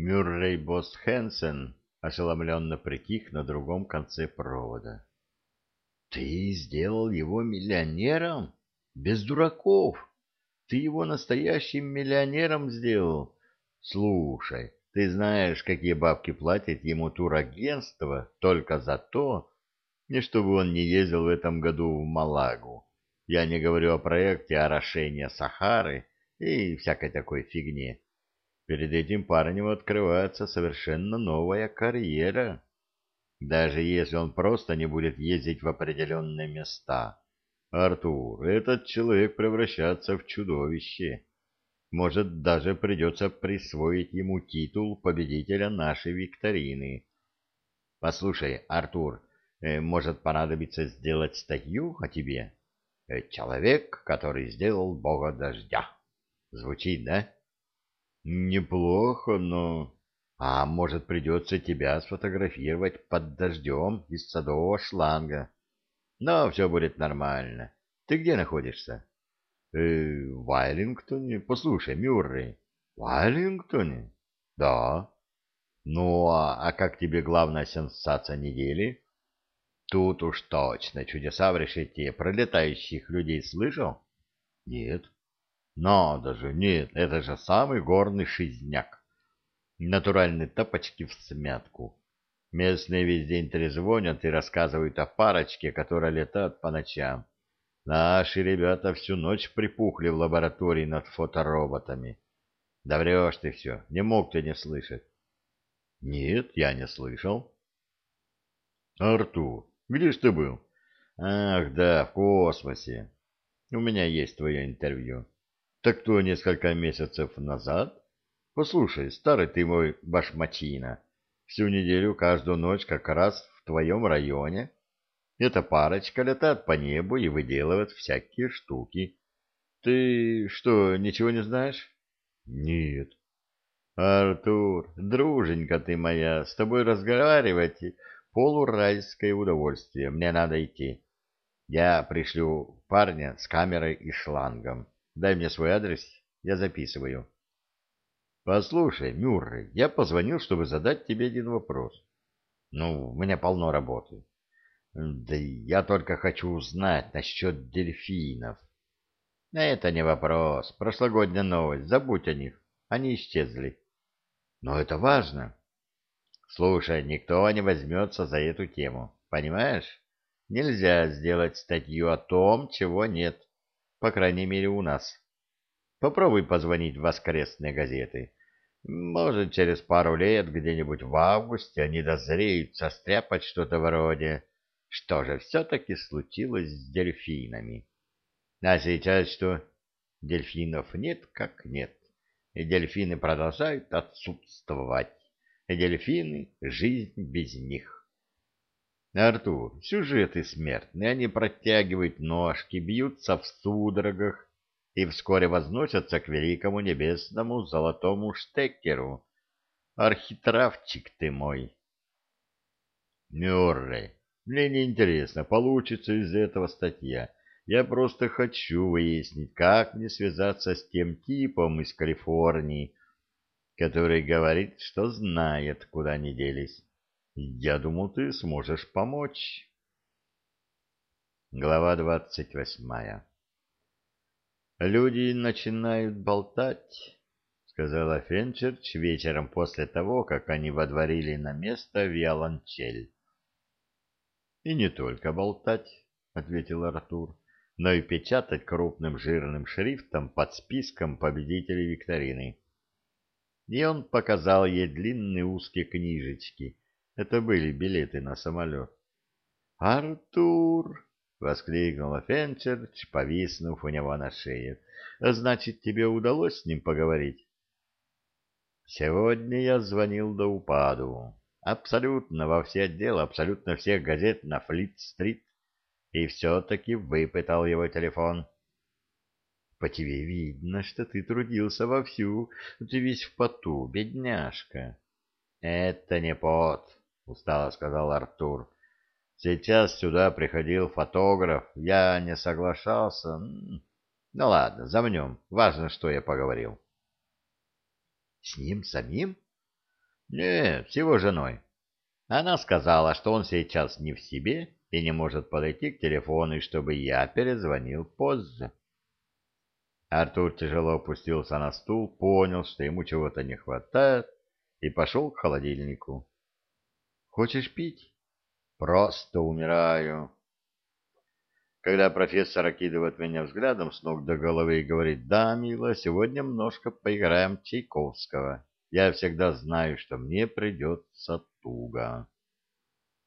Мюррей Босс Хэнсен ошеломленно притих на другом конце провода. — Ты сделал его миллионером? Без дураков! Ты его настоящим миллионером сделал? Слушай, ты знаешь, какие бабки платит ему турагентство только за то, не чтобы он не ездил в этом году в Малагу. Я не говорю о проекте орошения Сахары и всякой такой фигне. Перед этим парнем открывается совершенно новая карьера. Даже если он просто не будет ездить в определенные места. Артур, этот человек превращается в чудовище. Может, даже придется присвоить ему титул победителя нашей викторины. Послушай, Артур, э, может понадобиться сделать статью о тебе? Э, человек, который сделал бога дождя. Звучит, да? Неплохо, но... А может, придется тебя сфотографировать под дождем из садового шланга. Но все будет нормально. Ты где находишься? Э, в Вайлингтоне. Послушай, Мюррей. В Вайлингтоне? Да. Ну, а, а как тебе главная сенсация недели? Тут уж точно чудеса в решете пролетающих людей слышал? Нет. Надо же, нет, это же самый горный шизняк. Натуральные тапочки в смятку. Местные весь день трезвонят и рассказывают о парочке, которая летает по ночам. Наши ребята всю ночь припухли в лаборатории над фотороботами. Да врешь ты все, не мог ты не слышать. Нет, я не слышал. Артур, где ж ты был? Ах, да, в космосе. У меня есть твое интервью. Так то несколько месяцев назад? Послушай, старый ты мой башмачина, всю неделю, каждую ночь как раз в твоем районе эта парочка летает по небу и выделывает всякие штуки. Ты что, ничего не знаешь? Нет. Артур, друженька ты моя, с тобой разговаривать полурайское удовольствие. Мне надо идти. Я пришлю парня с камерой и шлангом. Дай мне свой адрес, я записываю. Послушай, Мюррей, я позвонил, чтобы задать тебе один вопрос. Ну, у меня полно работы. Да я только хочу узнать насчет дельфинов. Это не вопрос. Прошлогодняя новость. Забудь о них. Они исчезли. Но это важно. Слушай, никто не возьмется за эту тему. Понимаешь? Нельзя сделать статью о том, чего нет по крайней мере у нас. Попробуй позвонить в воскресные газеты. Может, через пару лет, где-нибудь в августе, они дозреют состряпать что-то вроде «Что же все-таки случилось с дельфинами?» А сейчас что? Дельфинов нет как нет. И дельфины продолжают отсутствовать. И дельфины — жизнь без них. Артур, сюжеты смертные, они протягивают ножки, бьются в судорогах и вскоре возносятся к великому небесному золотому штекеру. Архитравчик ты мой. Мюррей, мне не интересно, получится из этого статья. Я просто хочу выяснить, как мне связаться с тем типом из Калифорнии, который говорит, что знает, куда они делись. Я думал, ты сможешь помочь. Глава двадцать восьмая Люди начинают болтать, сказала Фенчерч вечером после того, как они водворили на место виолончель. И не только болтать, ответил Артур, но и печатать крупным жирным шрифтом под списком победителей викторины. И он показал ей длинные узкие книжечки это были билеты на самолет. «Артур!» — воскликнула Фенчерч, повиснув у него на шее. «Значит, тебе удалось с ним поговорить?» «Сегодня я звонил до упаду. Абсолютно во все отделы, абсолютно всех газет на Флит-стрит. И все-таки выпытал его телефон». «По тебе видно, что ты трудился вовсю. Ты весь в поту, бедняжка». «Это не пот устало сказал Артур. Сейчас сюда приходил фотограф, я не соглашался. Ну ладно, замнем. Важно, что я поговорил. С ним самим? Нет, с его женой. Она сказала, что он сейчас не в себе и не может подойти к телефону, и чтобы я перезвонил позже. Артур тяжело опустился на стул, понял, что ему чего-то не хватает, и пошел к холодильнику. «Хочешь пить?» «Просто умираю». Когда профессор окидывает меня взглядом с ног до головы и говорит, «Да, мила, сегодня немножко поиграем Чайковского. Я всегда знаю, что мне придется туго».